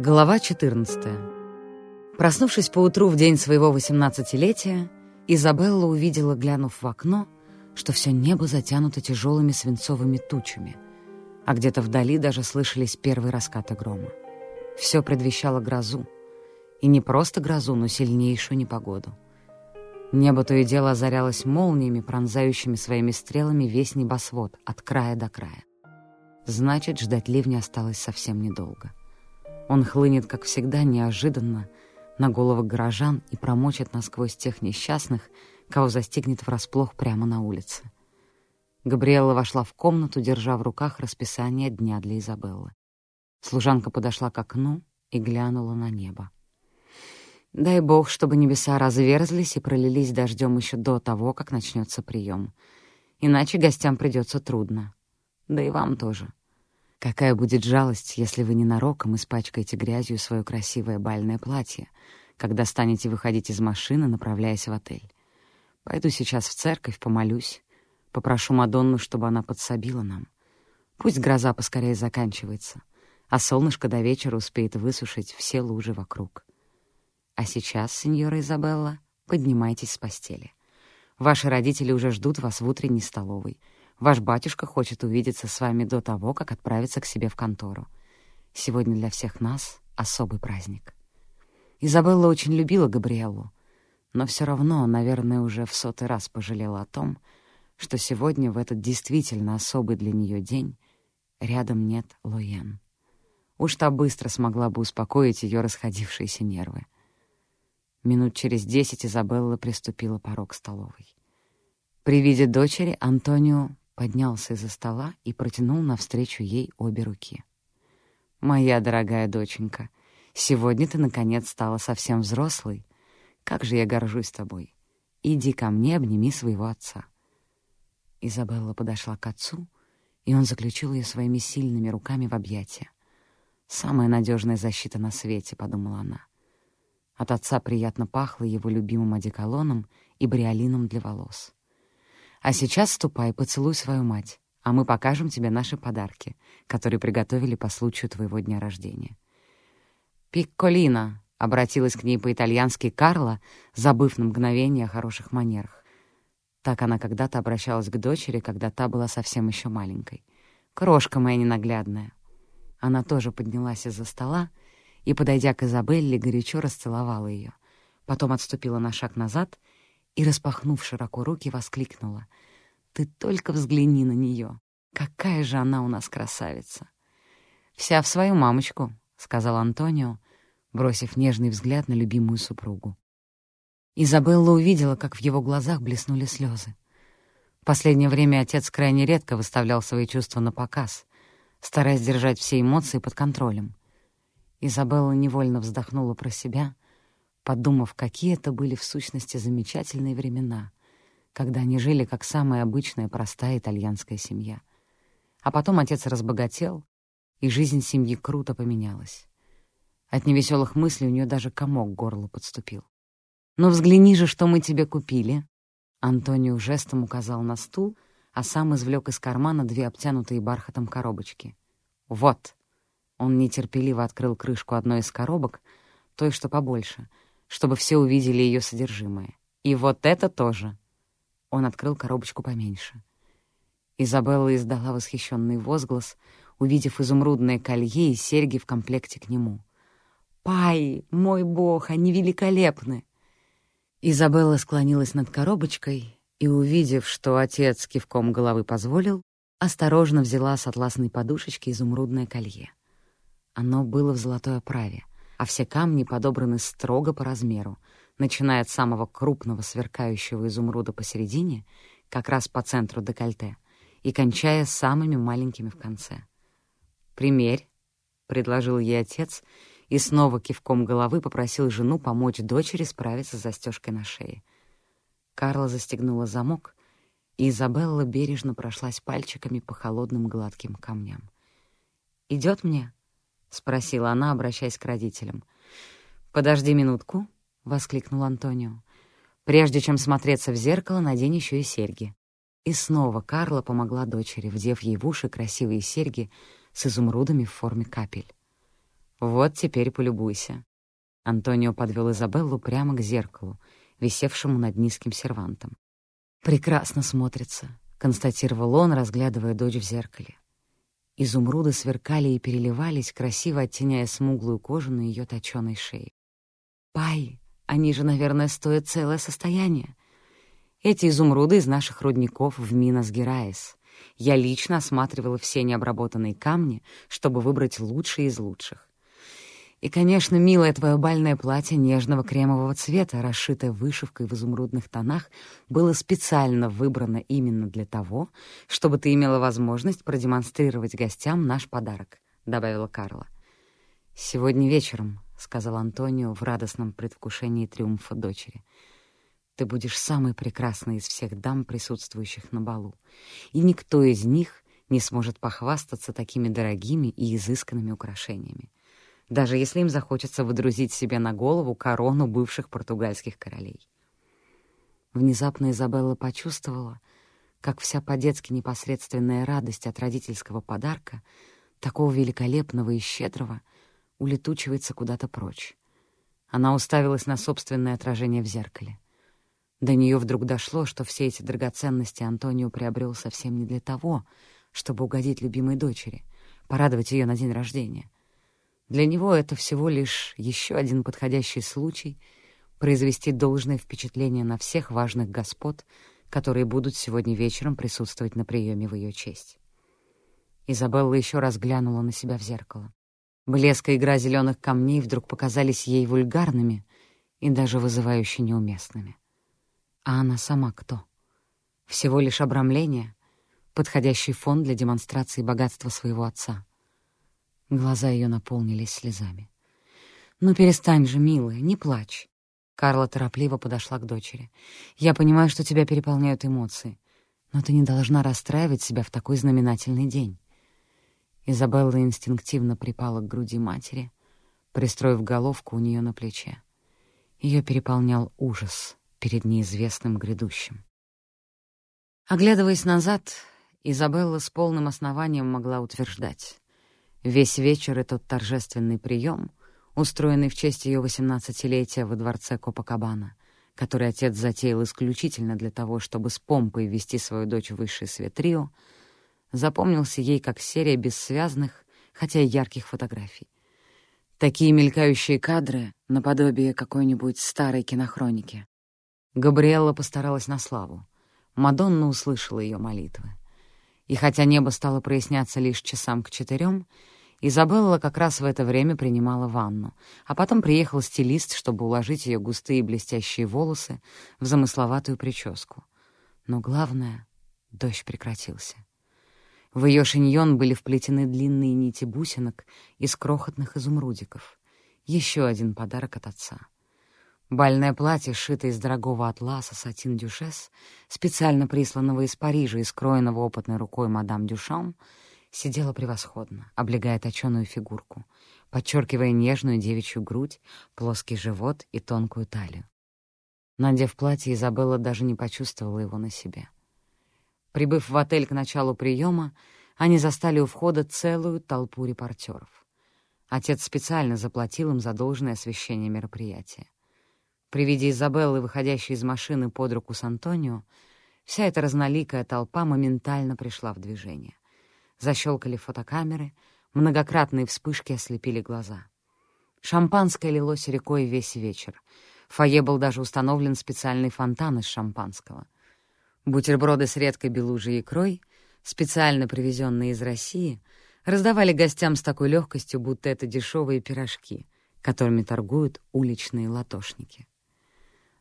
Глава 14. Проснувшись поутру в день своего восемнадцатилетия, Изабелла увидела, глянув в окно, что все небо затянуто тяжелыми свинцовыми тучами, а где-то вдали даже слышались первые раскаты грома. Все предвещало грозу. И не просто грозу, но сильнейшую непогоду. Небо то и дело озарялось молниями, пронзающими своими стрелами весь небосвод от края до края. Значит, ждать ливня осталось совсем недолго. Он хлынет, как всегда, неожиданно, на головы горожан и промочит насквозь тех несчастных, кого застигнет врасплох прямо на улице. Габриэлла вошла в комнату, держа в руках расписание дня для Изабеллы. Служанка подошла к окну и глянула на небо. Дай бог, чтобы небеса разверзлись и пролились дождем еще до того, как начнется прием. Иначе гостям придется трудно. Да и вам тоже. Какая будет жалость, если вы ненароком испачкаете грязью свое красивое бальное платье, когда станете выходить из машины, направляясь в отель. Пойду сейчас в церковь, помолюсь, попрошу Мадонну, чтобы она подсобила нам. Пусть гроза поскорее заканчивается, а солнышко до вечера успеет высушить все лужи вокруг. А сейчас, сеньора Изабелла, поднимайтесь с постели. Ваши родители уже ждут вас в утренней столовой — Ваш батюшка хочет увидеться с вами до того, как отправиться к себе в контору. Сегодня для всех нас особый праздник. Изабелла очень любила Габриэлу, но все равно, наверное, уже в сотый раз пожалела о том, что сегодня, в этот действительно особый для нее день, рядом нет Лоен. Уж та быстро смогла бы успокоить ее расходившиеся нервы. Минут через десять Изабелла приступила порог столовой. При виде дочери Антонио поднялся из-за стола и протянул навстречу ей обе руки. «Моя дорогая доченька, сегодня ты, наконец, стала совсем взрослой. Как же я горжусь тобой. Иди ко мне, обними своего отца». Изабелла подошла к отцу, и он заключил ее своими сильными руками в объятия. «Самая надежная защита на свете», — подумала она. От отца приятно пахло его любимым одеколоном и бриолином для волос. А сейчас ступай, поцелуй свою мать, а мы покажем тебе наши подарки, которые приготовили по случаю твоего дня рождения». «Пикколина», — обратилась к ней по-итальянски Карла, забыв на мгновение о хороших манерах. Так она когда-то обращалась к дочери, когда та была совсем еще маленькой. «Крошка моя ненаглядная». Она тоже поднялась из-за стола и, подойдя к Изабелле, горячо расцеловала ее. Потом отступила на шаг назад и, распахнув широко руки, воскликнула. «Ты только взгляни на нее! Какая же она у нас красавица!» «Вся в свою мамочку», — сказал Антонио, бросив нежный взгляд на любимую супругу. Изабелла увидела, как в его глазах блеснули слезы. В последнее время отец крайне редко выставлял свои чувства на показ, стараясь держать все эмоции под контролем. Изабелла невольно вздохнула про себя — подумав, какие это были в сущности замечательные времена, когда они жили как самая обычная простая итальянская семья. А потом отец разбогател, и жизнь семьи круто поменялась. От невеселых мыслей у нее даже комок к горлу подступил. «Но взгляни же, что мы тебе купили!» Антонио жестом указал на стул, а сам извлек из кармана две обтянутые бархатом коробочки. «Вот!» Он нетерпеливо открыл крышку одной из коробок, той, что побольше — чтобы все увидели ее содержимое. И вот это тоже. Он открыл коробочку поменьше. Изабелла издала восхищенный возглас, увидев изумрудное колье и серьги в комплекте к нему. «Пай, мой бог, они великолепны!» Изабелла склонилась над коробочкой и, увидев, что отец кивком головы позволил, осторожно взяла с атласной подушечки изумрудное колье. Оно было в золотой оправе — а все камни подобраны строго по размеру, начиная от самого крупного сверкающего изумруда посередине, как раз по центру декольте, и кончая самыми маленькими в конце. «Примерь», — предложил ей отец, и снова кивком головы попросил жену помочь дочери справиться с застежкой на шее. Карла застегнула замок, и Изабелла бережно прошлась пальчиками по холодным гладким камням. «Идет мне?» — спросила она, обращаясь к родителям. «Подожди минутку», — воскликнул Антонио. «Прежде чем смотреться в зеркало, надень еще и серьги». И снова Карла помогла дочери, вдев ей в уши красивые серьги с изумрудами в форме капель. Вот теперь полюбуйся». Антонио подвел Изабеллу прямо к зеркалу, висевшему над низким сервантом. «Прекрасно смотрится», — констатировал он, разглядывая дочь в зеркале. Изумруды сверкали и переливались, красиво оттеняя смуглую кожу на ее точёной шее. «Пай, они же, наверное, стоят целое состояние. Эти изумруды из наших рудников в Минас-Гераис. Я лично осматривала все необработанные камни, чтобы выбрать лучшие из лучших. И, конечно, милое твое бальное платье нежного кремового цвета, расшитое вышивкой в изумрудных тонах, было специально выбрано именно для того, чтобы ты имела возможность продемонстрировать гостям наш подарок», — добавила Карла. «Сегодня вечером», — сказал Антонио в радостном предвкушении триумфа дочери, «ты будешь самой прекрасной из всех дам, присутствующих на балу, и никто из них не сможет похвастаться такими дорогими и изысканными украшениями даже если им захочется выдрузить себе на голову корону бывших португальских королей. Внезапно Изабелла почувствовала, как вся по-детски непосредственная радость от родительского подарка, такого великолепного и щедрого, улетучивается куда-то прочь. Она уставилась на собственное отражение в зеркале. До нее вдруг дошло, что все эти драгоценности Антонио приобрел совсем не для того, чтобы угодить любимой дочери, порадовать ее на день рождения — для него это всего лишь еще один подходящий случай произвести должное впечатление на всех важных господ, которые будут сегодня вечером присутствовать на приеме в ее честь. Изабелла еще раз глянула на себя в зеркало. Блеск и игра зеленых камней вдруг показались ей вульгарными и даже вызывающе неуместными. А она сама кто? Всего лишь обрамление, подходящий фон для демонстрации богатства своего отца — Глаза ее наполнились слезами. «Ну перестань же, милая, не плачь». Карла торопливо подошла к дочери. «Я понимаю, что тебя переполняют эмоции, но ты не должна расстраивать себя в такой знаменательный день». Изабелла инстинктивно припала к груди матери, пристроив головку у нее на плече. Ее переполнял ужас перед неизвестным грядущим. Оглядываясь назад, Изабелла с полным основанием могла утверждать. Весь вечер этот торжественный прием, устроенный в честь ее восемнадцатилетия во дворце Копакабана, который отец затеял исключительно для того, чтобы с помпой ввести свою дочь в высший свет Рио, запомнился ей как серия бессвязных, хотя и ярких фотографий. Такие мелькающие кадры наподобие какой-нибудь старой кинохроники. Габриэлла постаралась на славу. Мадонна услышала ее молитвы. И хотя небо стало проясняться лишь часам к четырем, Изабелла как раз в это время принимала ванну, а потом приехал стилист, чтобы уложить ее густые блестящие волосы в замысловатую прическу. Но главное — дождь прекратился. В ее шиньон были вплетены длинные нити бусинок из крохотных изумрудиков. Еще один подарок от отца. Бальное платье, сшитое из дорогого атласа сатин дюшес, специально присланного из Парижа и скроенного опытной рукой мадам Дюшам — сидела превосходно, облегая точёную фигурку, подчеркивая нежную девичью грудь, плоский живот и тонкую талию. Надев платье, Изабелла даже не почувствовала его на себе. Прибыв в отель к началу приема, они застали у входа целую толпу репортеров. Отец специально заплатил им за должное освещение мероприятия. При виде Изабеллы, выходящей из машины под руку с Антонио, вся эта разноликая толпа моментально пришла в движение. Защелкали фотокамеры, многократные вспышки ослепили глаза. Шампанское лилось рекой весь вечер. В фойе был даже установлен специальный фонтан из шампанского. Бутерброды с редкой белужей икрой, специально привезенные из России, раздавали гостям с такой легкостью, будто это дешевые пирожки, которыми торгуют уличные латошники.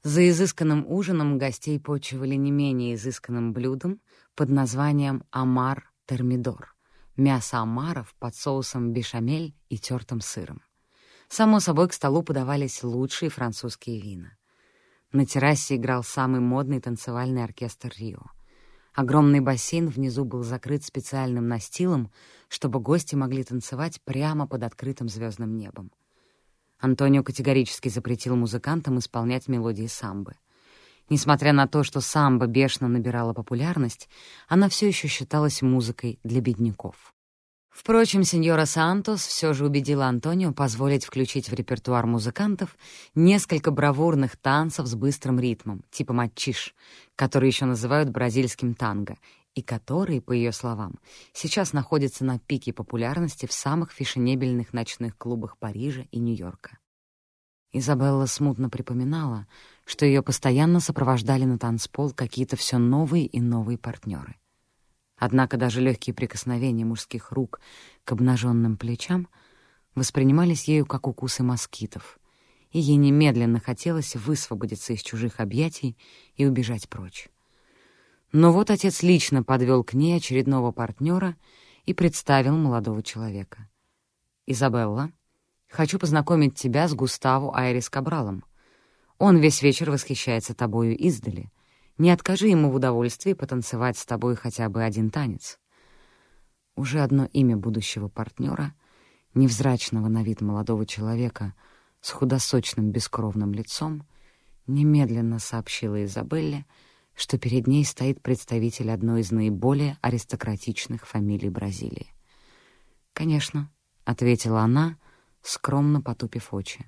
За изысканным ужином гостей почивали не менее изысканным блюдом под названием «Амар термидор — мясо омаров под соусом бешамель и тертым сыром. Само собой, к столу подавались лучшие французские вина. На террасе играл самый модный танцевальный оркестр Рио. Огромный бассейн внизу был закрыт специальным настилом, чтобы гости могли танцевать прямо под открытым звездным небом. Антонио категорически запретил музыкантам исполнять мелодии самбы — Несмотря на то, что самбо бешено набирала популярность, она все еще считалась музыкой для бедняков. Впрочем, сеньора Сантос все же убедила Антонио позволить включить в репертуар музыкантов несколько бравурных танцев с быстрым ритмом, типа матчиш, которые еще называют бразильским танго, и которые, по ее словам, сейчас находятся на пике популярности в самых фешенебельных ночных клубах Парижа и Нью-Йорка. Изабелла смутно припоминала, что ее постоянно сопровождали на танцпол какие-то все новые и новые партнеры — Однако даже легкие прикосновения мужских рук к обнаженным плечам воспринимались ею как укусы москитов, и ей немедленно хотелось высвободиться из чужих объятий и убежать прочь. Но вот отец лично подвел к ней очередного партнера и представил молодого человека. «Изабелла, хочу познакомить тебя с Густаво Айрис Кабралом. Он весь вечер восхищается тобою издали, не откажи ему в удовольствии потанцевать с тобой хотя бы один танец. Уже одно имя будущего партнера, невзрачного на вид молодого человека с худосочным бескровным лицом, немедленно сообщила Изабелле, что перед ней стоит представитель одной из наиболее аристократичных фамилий Бразилии. «Конечно», — ответила она, скромно потупив очи.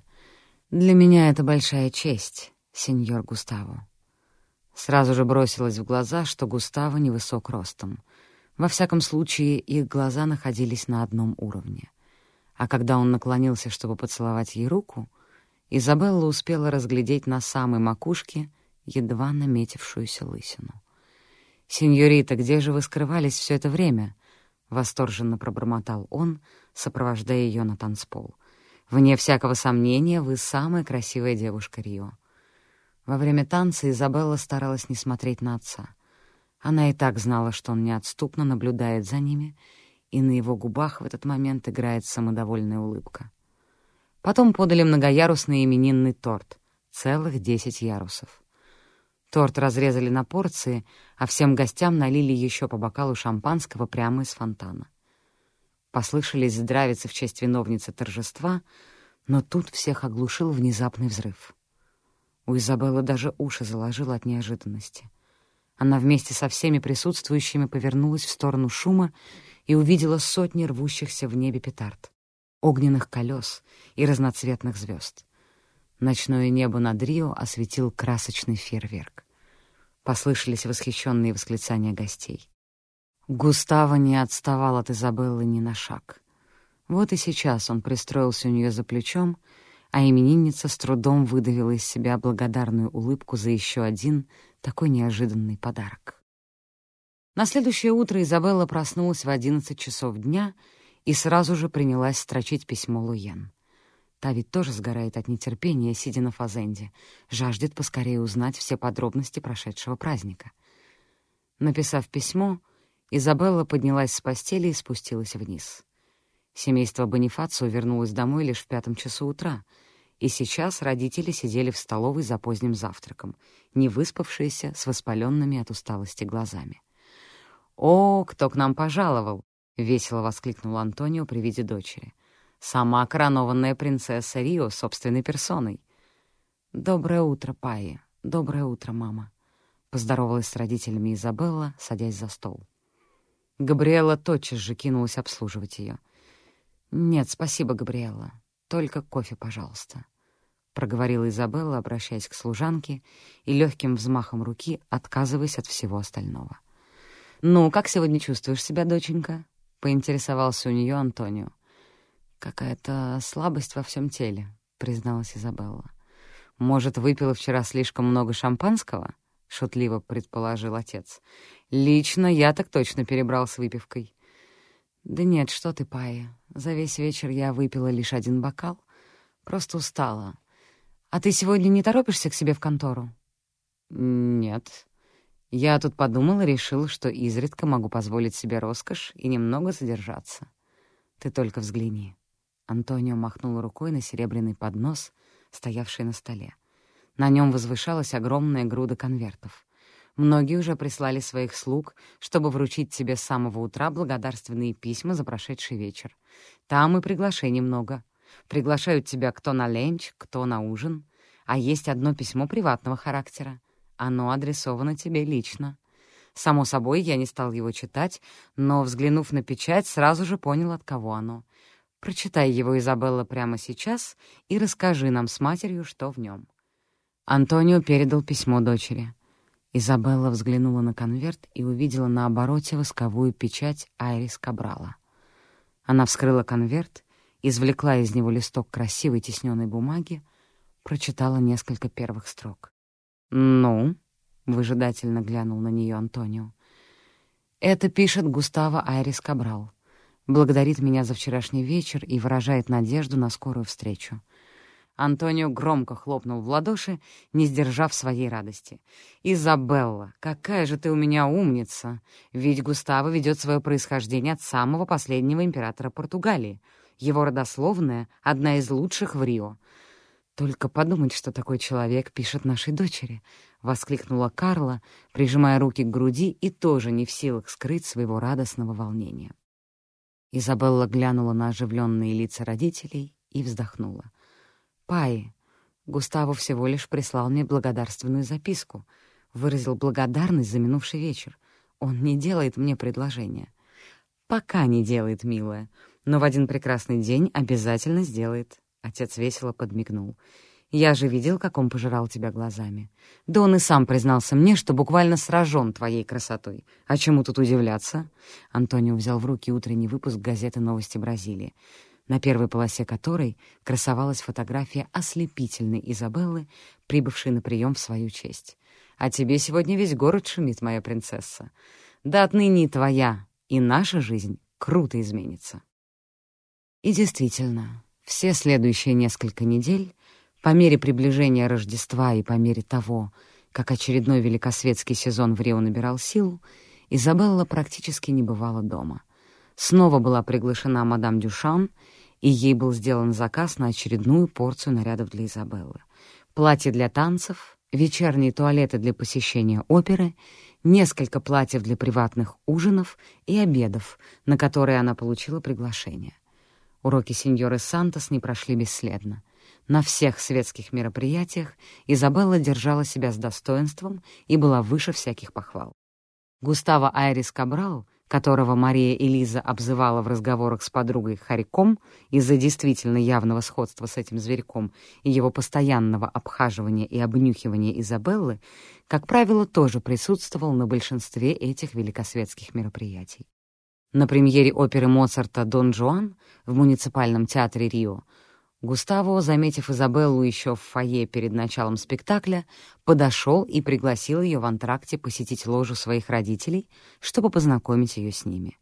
«Для меня это большая честь, сеньор Густаво». Сразу же бросилось в глаза, что Густаво невысок ростом. Во всяком случае, их глаза находились на одном уровне. А когда он наклонился, чтобы поцеловать ей руку, Изабелла успела разглядеть на самой макушке едва наметившуюся лысину. «Сеньорита, где же вы скрывались все это время?» — восторженно пробормотал он, сопровождая ее на танцпол. «Вне всякого сомнения, вы самая красивая девушка Рио». Во время танца Изабелла старалась не смотреть на отца. Она и так знала, что он неотступно наблюдает за ними, и на его губах в этот момент играет самодовольная улыбка. Потом подали многоярусный именинный торт, целых десять ярусов. Торт разрезали на порции, а всем гостям налили еще по бокалу шампанского прямо из фонтана. Послышались здравицы в честь виновницы торжества, но тут всех оглушил внезапный взрыв. У Изабеллы даже уши заложило от неожиданности. Она вместе со всеми присутствующими повернулась в сторону шума и увидела сотни рвущихся в небе петард, огненных колес и разноцветных звезд. Ночное небо над Рио осветил красочный фейерверк. Послышались восхищенные восклицания гостей. Густаво не отставал от Изабеллы ни на шаг. Вот и сейчас он пристроился у нее за плечом — а именинница с трудом выдавила из себя благодарную улыбку за еще один такой неожиданный подарок. На следующее утро Изабелла проснулась в одиннадцать часов дня и сразу же принялась строчить письмо Луен. Та ведь тоже сгорает от нетерпения, сидя на фазенде, жаждет поскорее узнать все подробности прошедшего праздника. Написав письмо, Изабелла поднялась с постели и спустилась вниз. Семейство Бонифацио вернулось домой лишь в пятом часу утра, и сейчас родители сидели в столовой за поздним завтраком, не выспавшиеся, с воспаленными от усталости глазами. «О, кто к нам пожаловал!» — весело воскликнул Антонио при виде дочери. «Сама коронованная принцесса Рио собственной персоной». «Доброе утро, Пайи. Доброе утро, мама», — поздоровалась с родителями Изабелла, садясь за стол. Габриэла тотчас же кинулась обслуживать ее — «Нет, спасибо, Габриэлла. Только кофе, пожалуйста», — проговорила Изабелла, обращаясь к служанке и легким взмахом руки отказываясь от всего остального. «Ну, как сегодня чувствуешь себя, доченька?» — поинтересовался у нее Антонио. «Какая-то слабость во всем теле», — призналась Изабелла. «Может, выпила вчера слишком много шампанского?» — шутливо предположил отец. «Лично я так точно перебрал с выпивкой. «Да нет, что ты, Пая. За весь вечер я выпила лишь один бокал. Просто устала. А ты сегодня не торопишься к себе в контору?» «Нет. Я тут подумала и решила, что изредка могу позволить себе роскошь и немного задержаться. Ты только взгляни». Антонио махнул рукой на серебряный поднос, стоявший на столе. На нем возвышалась огромная груда конвертов. Многие уже прислали своих слуг, чтобы вручить тебе с самого утра благодарственные письма за прошедший вечер. Там и приглашений много. Приглашают тебя кто на ленч, кто на ужин. А есть одно письмо приватного характера. Оно адресовано тебе лично. Само собой, я не стал его читать, но, взглянув на печать, сразу же понял, от кого оно. Прочитай его, Изабелла, прямо сейчас и расскажи нам с матерью, что в нем. Антонио передал письмо дочери. Изабелла взглянула на конверт и увидела на обороте восковую печать Айрис Кабрала. Она вскрыла конверт, извлекла из него листок красивой тисненной бумаги, прочитала несколько первых строк. «Ну?» — выжидательно глянул на нее Антонио. «Это пишет Густаво Айрис Кабрал. Благодарит меня за вчерашний вечер и выражает надежду на скорую встречу. Антонио громко хлопнул в ладоши, не сдержав своей радости. «Изабелла, какая же ты у меня умница! Ведь Густаво ведет свое происхождение от самого последнего императора Португалии. Его родословная — одна из лучших в Рио. Только подумать, что такой человек пишет нашей дочери!» — воскликнула Карла, прижимая руки к груди и тоже не в силах скрыть своего радостного волнения. Изабелла глянула на оживленные лица родителей и вздохнула. Пай, Густаво всего лишь прислал мне благодарственную записку, выразил благодарность за минувший вечер. Он не делает мне предложения. Пока не делает, милая, но в один прекрасный день обязательно сделает. Отец весело подмигнул. Я же видел, как он пожирал тебя глазами. Да он и сам признался мне, что буквально сражен твоей красотой. А чему тут удивляться? Антонио взял в руки утренний выпуск газеты «Новости Бразилии» на первой полосе которой красовалась фотография ослепительной Изабеллы, прибывшей на прием в свою честь. «А тебе сегодня весь город шумит, моя принцесса. Да отныне твоя, и наша жизнь круто изменится». И действительно, все следующие несколько недель, по мере приближения Рождества и по мере того, как очередной великосветский сезон в Рио набирал силу, Изабелла практически не бывала дома. Снова была приглашена мадам Дюшан — и ей был сделан заказ на очередную порцию нарядов для Изабеллы. Платье для танцев, вечерние туалеты для посещения оперы, несколько платьев для приватных ужинов и обедов, на которые она получила приглашение. Уроки сеньоры Сантос не прошли бесследно. На всех светских мероприятиях Изабелла держала себя с достоинством и была выше всяких похвал. Густаво Айрис Кабрал — которого Мария Элиза обзывала в разговорах с подругой Хариком из-за действительно явного сходства с этим зверьком и его постоянного обхаживания и обнюхивания Изабеллы, как правило, тоже присутствовал на большинстве этих великосветских мероприятий. На премьере оперы Моцарта «Дон Жуан» в муниципальном театре Рио Густаво, заметив Изабеллу еще в фойе перед началом спектакля, подошел и пригласил ее в антракте посетить ложу своих родителей, чтобы познакомить ее с ними.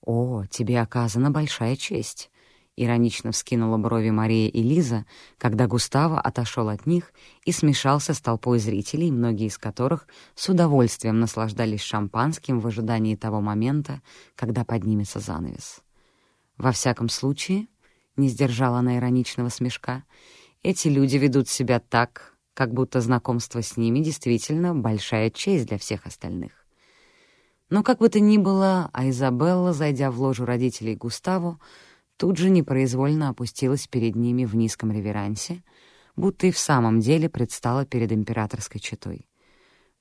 «О, тебе оказана большая честь», — иронично вскинула брови Мария и Лиза, когда Густаво отошел от них и смешался с толпой зрителей, многие из которых с удовольствием наслаждались шампанским в ожидании того момента, когда поднимется занавес. Во всяком случае, — не сдержала она ироничного смешка. «Эти люди ведут себя так, как будто знакомство с ними действительно большая честь для всех остальных». Но как бы то ни было, а Изабелла, зайдя в ложу родителей Густаво, тут же непроизвольно опустилась перед ними в низком реверансе, будто и в самом деле предстала перед императорской четой.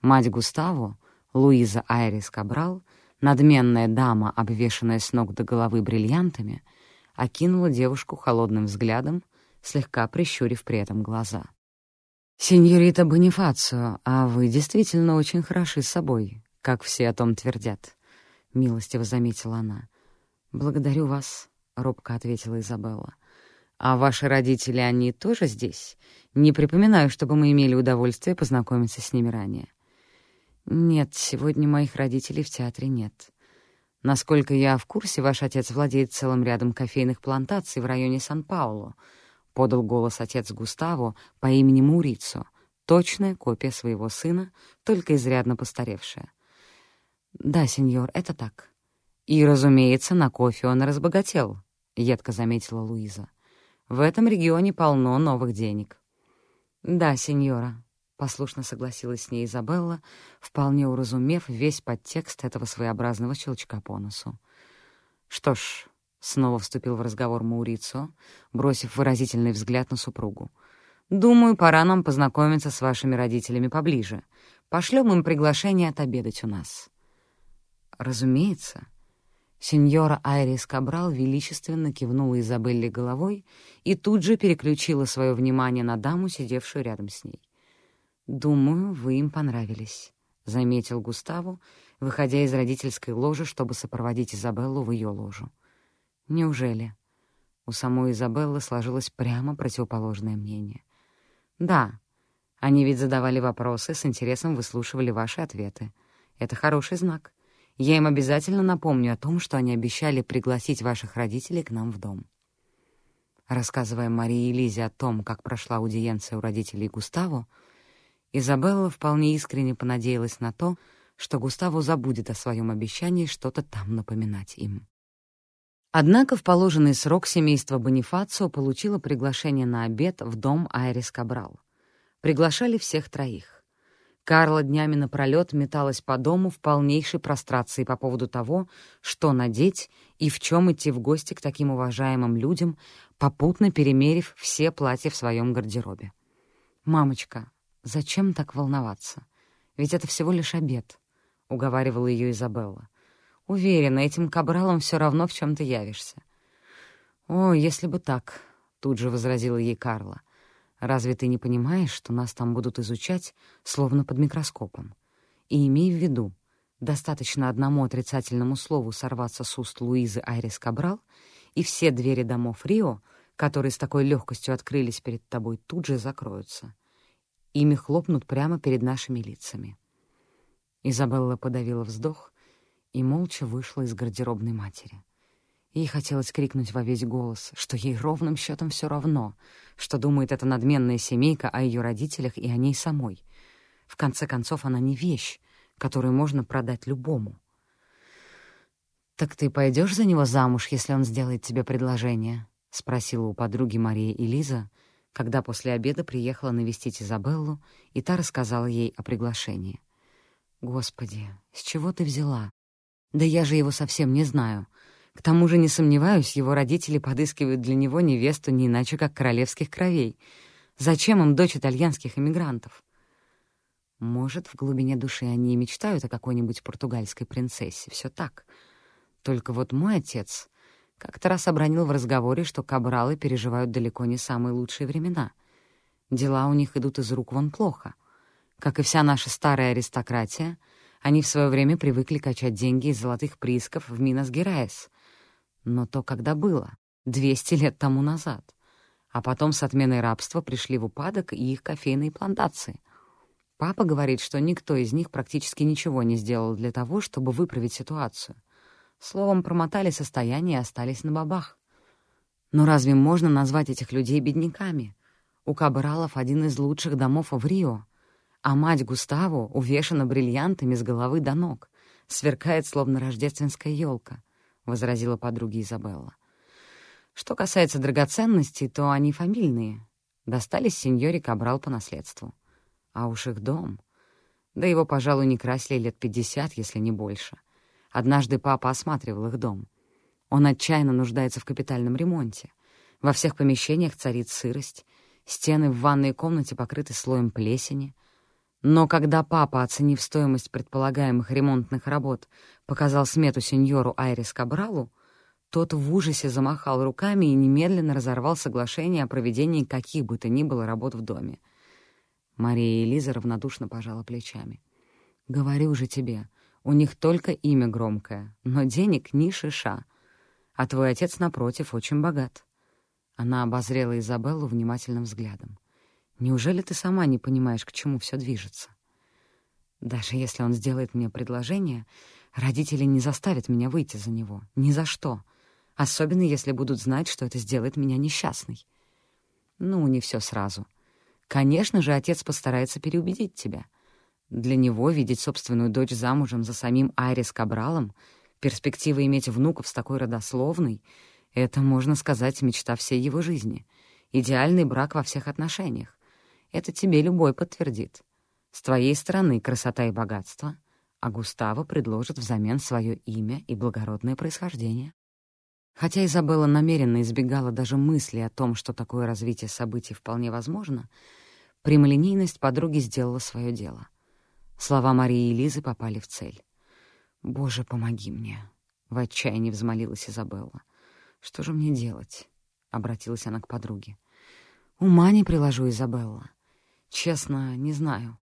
Мать Густаво, Луиза Айрис Кабрал, надменная дама, обвешанная с ног до головы бриллиантами — окинула девушку холодным взглядом, слегка прищурив при этом глаза. «Сеньорита Бонифацио, а вы действительно очень хороши с собой, как все о том твердят», — милостиво заметила она. «Благодарю вас», — робко ответила Изабелла. «А ваши родители, они тоже здесь? Не припоминаю, чтобы мы имели удовольствие познакомиться с ними ранее». «Нет, сегодня моих родителей в театре нет. Насколько я в курсе, ваш отец владеет целым рядом кофейных плантаций в районе Сан-Пауло, — подал голос отец Густаво по имени Мурицо, точная копия своего сына, только изрядно постаревшая. «Да, сеньор, это так». «И, разумеется, на кофе он разбогател», — едко заметила Луиза. «В этом регионе полно новых денег». «Да, сеньора», Послушно согласилась с ней Изабелла, вполне уразумев весь подтекст этого своеобразного щелчка по носу. «Что ж», — снова вступил в разговор Маурицо, бросив выразительный взгляд на супругу, «думаю, пора нам познакомиться с вашими родителями поближе. Пошлем им приглашение отобедать у нас». «Разумеется». Сеньора Айрис Кабрал величественно кивнула Изабелле головой и тут же переключила свое внимание на даму, сидевшую рядом с ней. «Думаю, вы им понравились», — заметил Густаву, выходя из родительской ложи, чтобы сопроводить Изабеллу в ее ложу. «Неужели?» У самой Изабеллы сложилось прямо противоположное мнение. «Да, они ведь задавали вопросы, с интересом выслушивали ваши ответы. Это хороший знак. Я им обязательно напомню о том, что они обещали пригласить ваших родителей к нам в дом». Рассказывая Марии и Лизе о том, как прошла аудиенция у родителей Густаво, Изабелла вполне искренне понадеялась на то, что Густаво забудет о своем обещании что-то там напоминать им. Однако в положенный срок семейство Бонифацио получило приглашение на обед в дом Айрис Кабрал. Приглашали всех троих. Карла днями напролёт металась по дому в полнейшей прострации по поводу того, что надеть и в чем идти в гости к таким уважаемым людям, попутно перемерив все платья в своем гардеробе. «Мамочка, зачем так волноваться? Ведь это всего лишь обед», — уговаривала ее Изабелла. «Уверена, этим кабралом все равно в чем ты явишься». «О, если бы так», — тут же возразила ей Карла. Разве ты не понимаешь, что нас там будут изучать, словно под микроскопом? И имей в виду, достаточно одному отрицательному слову сорваться с уст Луизы Айрис Кабрал, и все двери домов Рио, которые с такой легкостью открылись перед тобой, тут же закроются. Ими хлопнут прямо перед нашими лицами. Изабелла подавила вздох и молча вышла из гардеробной матери. Ей хотелось крикнуть во весь голос, что ей ровным счетом все равно, что думает эта надменная семейка о ее родителях и о ней самой. В конце концов, она не вещь, которую можно продать любому. «Так ты пойдешь за него замуж, если он сделает тебе предложение?» — спросила у подруги Мария и Лиза, когда после обеда приехала навестить Изабеллу, и та рассказала ей о приглашении. «Господи, с чего ты взяла? Да я же его совсем не знаю. К тому же, не сомневаюсь, его родители подыскивают для него невесту не иначе, как королевских кровей. Зачем им дочь итальянских эмигрантов? Может, в глубине души они и мечтают о какой-нибудь португальской принцессе. Все так. Только вот мой отец как-то раз обронил в разговоре, что кабралы переживают далеко не самые лучшие времена. Дела у них идут из рук вон плохо. Как и вся наша старая аристократия, они в свое время привыкли качать деньги из золотых приисков в Минас-Гераес — но то когда было, 200 лет тому назад. А потом с отменой рабства пришли в упадок и их кофейные плантации. Папа говорит, что никто из них практически ничего не сделал для того, чтобы выправить ситуацию. Словом, промотали состояние и остались на бабах. Но разве можно назвать этих людей бедняками? У Кабралов один из лучших домов в Рио, а мать Густаво увешана бриллиантами с головы до ног, сверкает, словно рождественская елка — возразила подруга Изабелла. Что касается драгоценностей, то они фамильные. Достались сеньоре Кабрал по наследству. А уж их дом... Да его, пожалуй, не красили лет пятьдесят, если не больше. Однажды папа осматривал их дом. Он отчаянно нуждается в капитальном ремонте. Во всех помещениях царит сырость, стены в ванной комнате покрыты слоем плесени. Но когда папа, оценив стоимость предполагаемых ремонтных работ, показал смету сеньору Айрис Кабралу, тот в ужасе замахал руками и немедленно разорвал соглашение о проведении каких бы то ни было работ в доме. Мария Элиза равнодушно пожала плечами. «Говорю же тебе, у них только имя громкое, но денег ни шиша. А твой отец, напротив, очень богат». Она обозрела Изабеллу внимательным взглядом. «Неужели ты сама не понимаешь, к чему все движется? Даже если он сделает мне предложение, Родители не заставят меня выйти за него. Ни за что. Особенно, если будут знать, что это сделает меня несчастной. Ну, не все сразу. Конечно же, отец постарается переубедить тебя. Для него видеть собственную дочь замужем за самим Айрис Кабралом, перспектива иметь внуков с такой родословной — это, можно сказать, мечта всей его жизни. Идеальный брак во всех отношениях. Это тебе любой подтвердит. С твоей стороны красота и богатство — а Густаво предложит взамен свое имя и благородное происхождение. Хотя Изабелла намеренно избегала даже мысли о том, что такое развитие событий вполне возможно, прямолинейность подруги сделала свое дело. Слова Марии и Лизы попали в цель. «Боже, помоги мне!» — в отчаянии взмолилась Изабелла. «Что же мне делать?» — обратилась она к подруге. «Ума не приложу, Изабелла. Честно, не знаю».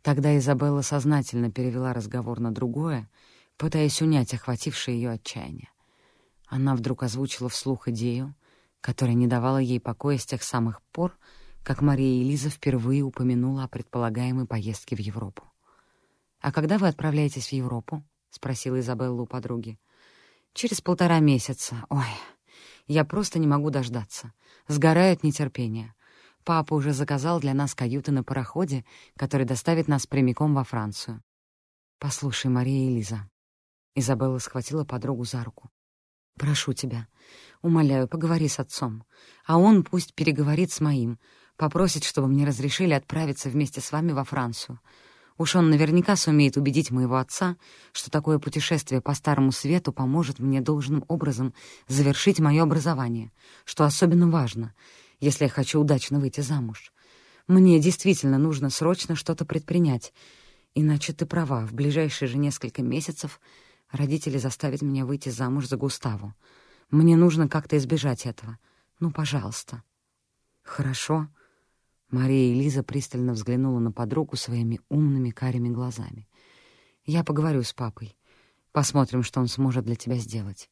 Тогда Изабелла сознательно перевела разговор на другое, пытаясь унять охватившее ее отчаяние. Она вдруг озвучила вслух идею, которая не давала ей покоя с тех самых пор, как Мария Элиза впервые упомянула о предполагаемой поездке в Европу. «А когда вы отправляетесь в Европу?» — спросила Изабелла у подруги. «Через полтора месяца. Ой, я просто не могу дождаться. Сгораю от нетерпения. Папа уже заказал для нас каюты на пароходе, который доставит нас прямиком во Францию. Послушай, Мария Элиза». Изабелла схватила подругу за руку. «Прошу тебя, умоляю, поговори с отцом, а он пусть переговорит с моим, попросит, чтобы мне разрешили отправиться вместе с вами во Францию. Уж он наверняка сумеет убедить моего отца, что такое путешествие по Старому Свету поможет мне должным образом завершить мое образование, что особенно важно, если я хочу удачно выйти замуж. Мне действительно нужно срочно что-то предпринять, иначе ты права, в ближайшие же несколько месяцев родители заставят меня выйти замуж за Густаву. Мне нужно как-то избежать этого. Ну, пожалуйста. Хорошо, Мария и Лиза пристально взглянула на подругу своими умными карими глазами. «Я поговорю с папой. Посмотрим, что он сможет для тебя сделать.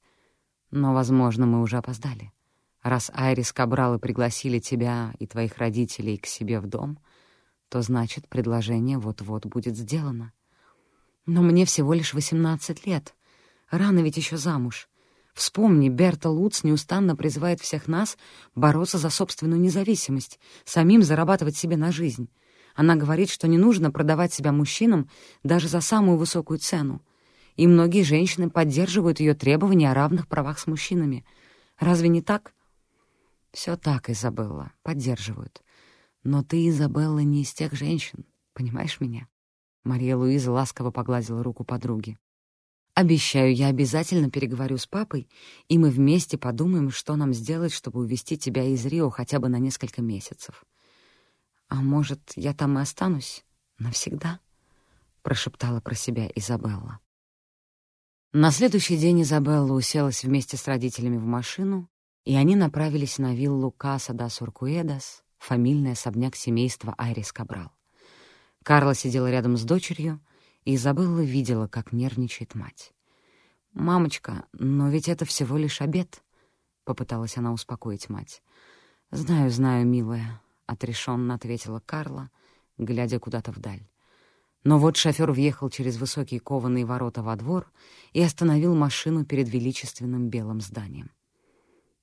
Но, возможно, мы уже опоздали. Раз Айрис Кабралы пригласили тебя и твоих родителей к себе в дом, то, значит, предложение вот-вот будет сделано. Но мне всего лишь восемнадцать лет. Рано ведь еще замуж. Вспомни, Берта Луц неустанно призывает всех нас бороться за собственную независимость, самим зарабатывать себе на жизнь. Она говорит, что не нужно продавать себя мужчинам даже за самую высокую цену. И многие женщины поддерживают ее требования о равных правах с мужчинами. Разве не так? Все так, Изабелла, поддерживают. Но ты, Изабелла, не из тех женщин, понимаешь меня? Мария Луиза ласково погладила руку подруги. Обещаю, я обязательно переговорю с папой, и мы вместе подумаем, что нам сделать, чтобы увезти тебя из Рио хотя бы на несколько месяцев. А может, я там и останусь навсегда? прошептала про себя Изабелла. На следующий день Изабелла уселась вместе с родителями в машину, и они направились на виллу Каса да Суркуэдас, фамильный особняк семейства Айрис Кабрал. Карла сидела рядом с дочерью, и Изабелла видела, как нервничает мать. «Мамочка, но ведь это всего лишь обед», — попыталась она успокоить мать. «Знаю, знаю, милая», — отрешенно ответила Карла, глядя куда-то вдаль. Но вот шофер въехал через высокие кованые ворота во двор и остановил машину перед величественным белым зданием.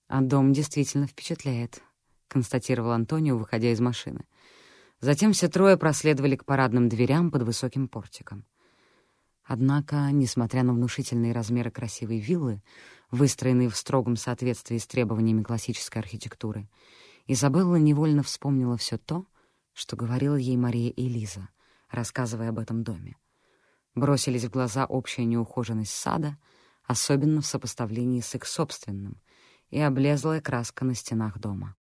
«А дом действительно впечатляет», — констатировал Антонио, выходя из машины. Затем все трое проследовали к парадным дверям под высоким портиком. Однако, несмотря на внушительные размеры красивой виллы, выстроенные в строгом соответствии с требованиями классической архитектуры, Изабелла невольно вспомнила все то, что говорила ей Мария и Лиза, рассказывая об этом доме. Бросились в глаза общая неухоженность сада, особенно в сопоставлении с их собственным, и облезлая краска на стенах дома.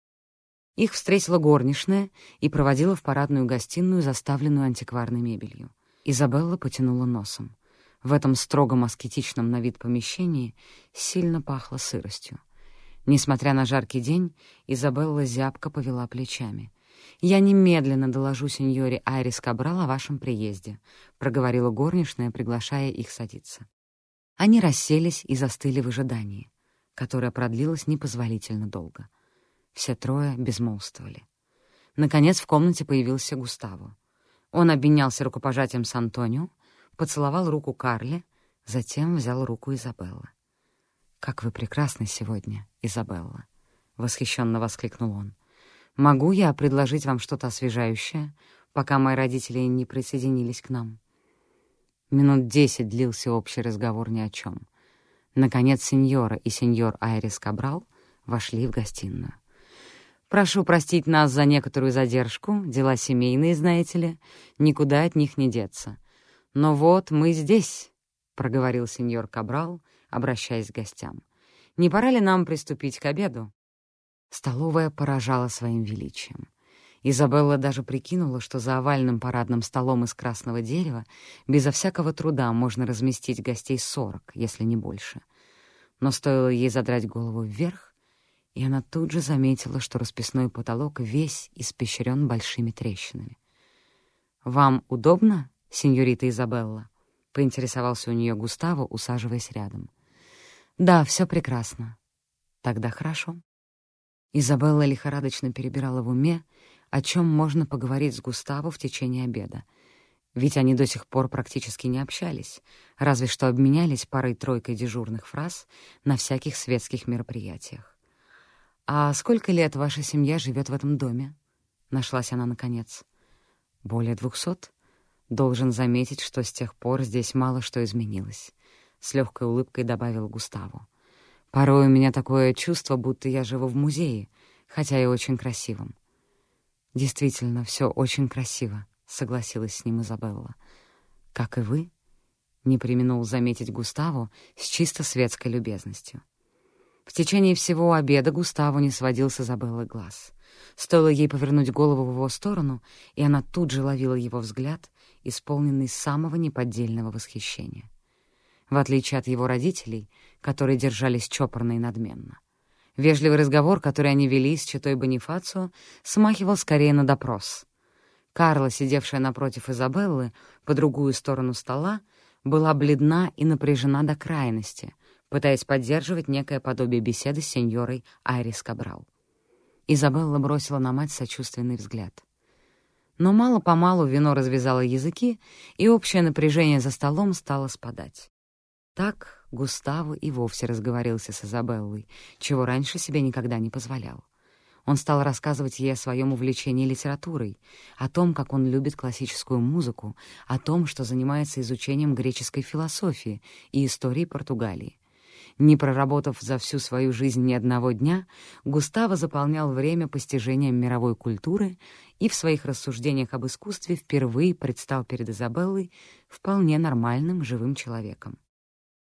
Их встретила горничная и проводила в парадную гостиную, заставленную антикварной мебелью. Изабелла потянула носом. В этом строгом аскетичном на вид помещении сильно пахло сыростью. Несмотря на жаркий день, Изабелла зябко повела плечами. «Я немедленно доложу сеньоре Айрис Кабрал о вашем приезде», — проговорила горничная, приглашая их садиться. Они расселись и застыли в ожидании, которое продлилось непозволительно долго. Все трое безмолвствовали. Наконец в комнате появился Густаво. Он обменялся рукопожатием с Антонио, поцеловал руку Карле, затем взял руку Изабеллы. «Как вы прекрасны сегодня, Изабелла!» — восхищенно воскликнул он. «Могу я предложить вам что-то освежающее, пока мои родители не присоединились к нам?» Минут десять длился общий разговор ни о чем. Наконец сеньора и сеньор Айрис Кабрал вошли в гостиную. Прошу простить нас за некоторую задержку, дела семейные, знаете ли, никуда от них не деться. Но вот мы здесь, — проговорил сеньор Кабрал, обращаясь к гостям. Не пора ли нам приступить к обеду? Столовая поражала своим величием. Изабелла даже прикинула, что за овальным парадным столом из красного дерева безо всякого труда можно разместить гостей сорок, если не больше. Но стоило ей задрать голову вверх, и она тут же заметила, что расписной потолок весь испещрен большими трещинами. «Вам удобно, сеньорита Изабелла?» — поинтересовался у нее Густаво, усаживаясь рядом. «Да, все прекрасно». «Тогда хорошо». Изабелла лихорадочно перебирала в уме, о чем можно поговорить с Густаво в течение обеда. Ведь они до сих пор практически не общались, разве что обменялись парой-тройкой дежурных фраз на всяких светских мероприятиях. «А сколько лет ваша семья живет в этом доме?» — нашлась она наконец. «Более двухсот?» Должен заметить, что с тех пор здесь мало что изменилось. С легкой улыбкой добавил Густаву. Порой у меня такое чувство, будто я живу в музее, хотя и очень красивом. «Действительно, все очень красиво», — согласилась с ним Изабелла. «Как и вы», — не применул заметить Густаву с чисто светской любезностью. В течение всего обеда Густаву не сводил с Изабеллы глаз. Стоило ей повернуть голову в его сторону, и она тут же ловила его взгляд, исполненный самого неподдельного восхищения. В отличие от его родителей, которые держались чопорно и надменно. Вежливый разговор, который они вели с читой Бонифацио, смахивал скорее на допрос. Карла, сидевшая напротив Изабеллы, по другую сторону стола, была бледна и напряжена до крайности, пытаясь поддерживать некое подобие беседы с сеньорой Айрис Кабрал. Изабелла бросила на мать сочувственный взгляд. Но мало-помалу вино развязало языки, и общее напряжение за столом стало спадать. Так Густаво и вовсе разговорился с Изабеллой, чего раньше себе никогда не позволял. Он стал рассказывать ей о своем увлечении литературой, о том, как он любит классическую музыку, о том, что занимается изучением греческой философии и истории Португалии. Не проработав за всю свою жизнь ни одного дня, Густаво заполнял время постижением мировой культуры и в своих рассуждениях об искусстве впервые предстал перед Изабеллой вполне нормальным живым человеком.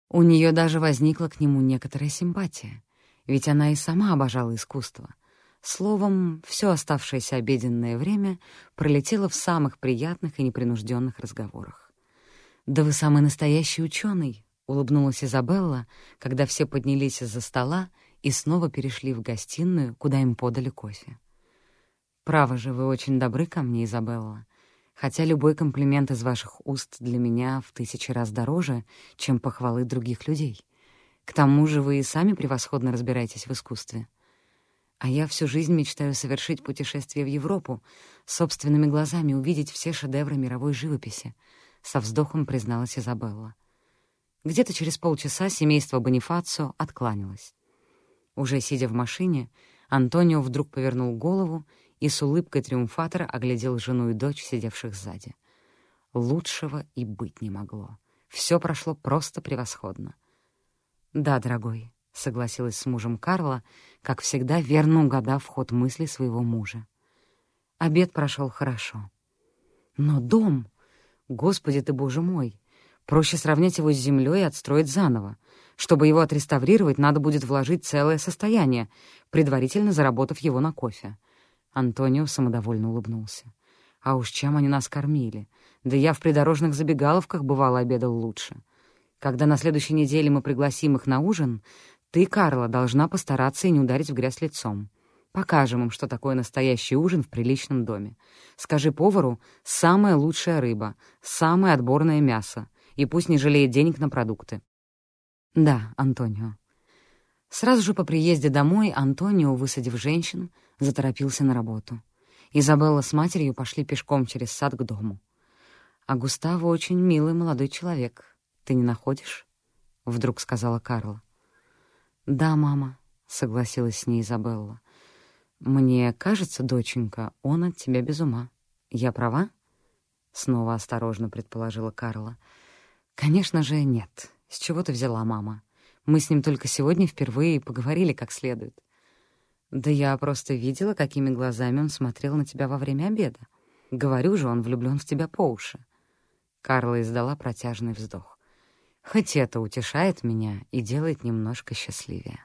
У нее даже возникла к нему некоторая симпатия, ведь она и сама обожала искусство. Словом, все оставшееся обеденное время пролетело в самых приятных и непринужденных разговорах. «Да вы самый настоящий ученый, улыбнулась Изабелла, когда все поднялись из-за стола и снова перешли в гостиную, куда им подали кофе. «Право же, вы очень добры ко мне, Изабелла хотя любой комплимент из ваших уст для меня в тысячи раз дороже, чем похвалы других людей. К тому же вы и сами превосходно разбираетесь в искусстве. А я всю жизнь мечтаю совершить путешествие в Европу, собственными глазами увидеть все шедевры мировой живописи, — со вздохом призналась Изабелла. Где-то через полчаса семейство Бонифацио откланялось. Уже сидя в машине, Антонио вдруг повернул голову и с улыбкой триумфатора оглядел жену и дочь, сидевших сзади. Лучшего и быть не могло. Все прошло просто превосходно. «Да, дорогой», — согласилась с мужем Карла, как всегда верно угадав ход мысли своего мужа. Обед прошел хорошо. Но дом... Господи ты, боже мой! Проще сравнять его с землей и отстроить заново. Чтобы его отреставрировать, надо будет вложить целое состояние, предварительно заработав его на кофе. Антонио самодовольно улыбнулся. «А уж чем они нас кормили? Да я в придорожных забегаловках бывало обедал лучше. Когда на следующей неделе мы пригласим их на ужин, ты, Карла, должна постараться и не ударить в грязь лицом. Покажем им, что такое настоящий ужин в приличном доме. Скажи повару «самая лучшая рыба, самое отборное мясо, и пусть не жалеет денег на продукты». «Да, Антонио». Сразу же по приезде домой Антонио, высадив женщин, заторопился на работу. Изабелла с матерью пошли пешком через сад к дому. «А Густаво очень милый молодой человек. Ты не находишь?» — вдруг сказала Карла. «Да, мама», — согласилась с ней Изабелла. «Мне кажется, доченька, он от тебя без ума. Я права?» Снова осторожно предположила Карла. «Конечно же, нет. С чего ты взяла, мама? Мы с ним только сегодня впервые поговорили как следует. Да я просто видела, какими глазами он смотрел на тебя во время обеда. Говорю же, он влюблён в тебя по уши. Карла издала протяжный вздох. Хоть это утешает меня и делает немножко счастливее.